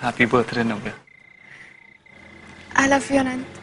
Happy birthday, Navya. I love you, Anand.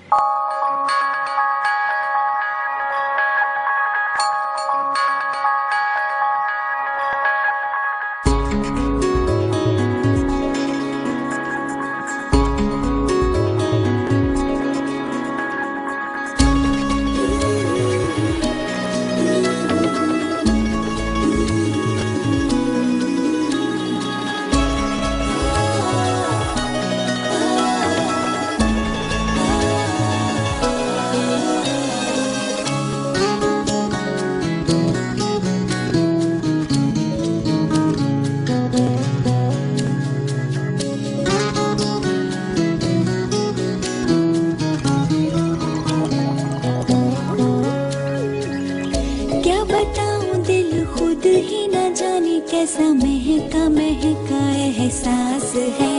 बताऊँ, दिल खुद ही न जाने कैसा महका महका एहसास है।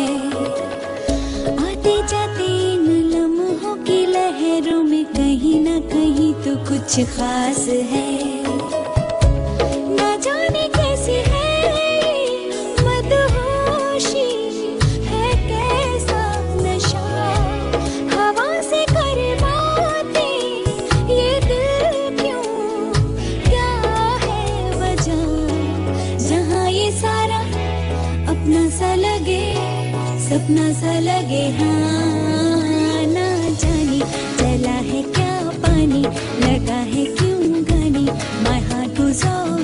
आते जाते इन लम्हों की लहरों में कहीं ना कहीं तो कुछ खास है। सा लगे, सपना सा लगे हाँ ना जाने। चला है क्या पानी, लगा है क्यों गानी माय हार्ट टू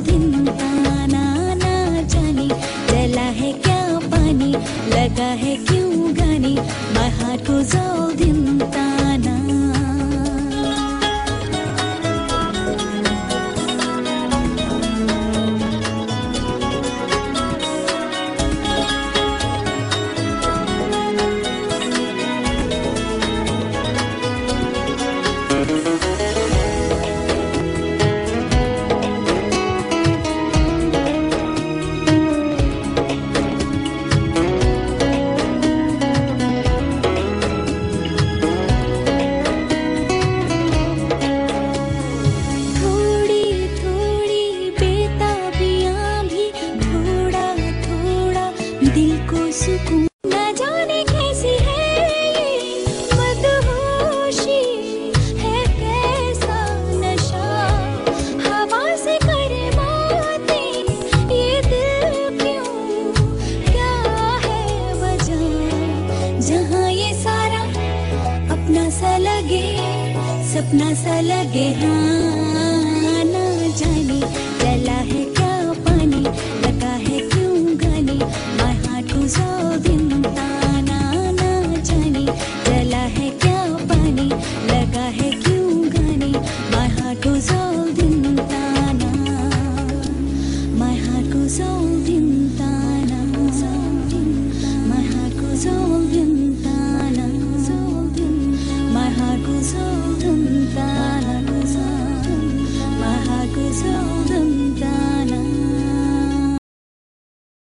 दिन ना जाने। चला है क्या पानी, लगा है जहाँ ये सारा अपना सा लगे सपना सा लगे हाँ।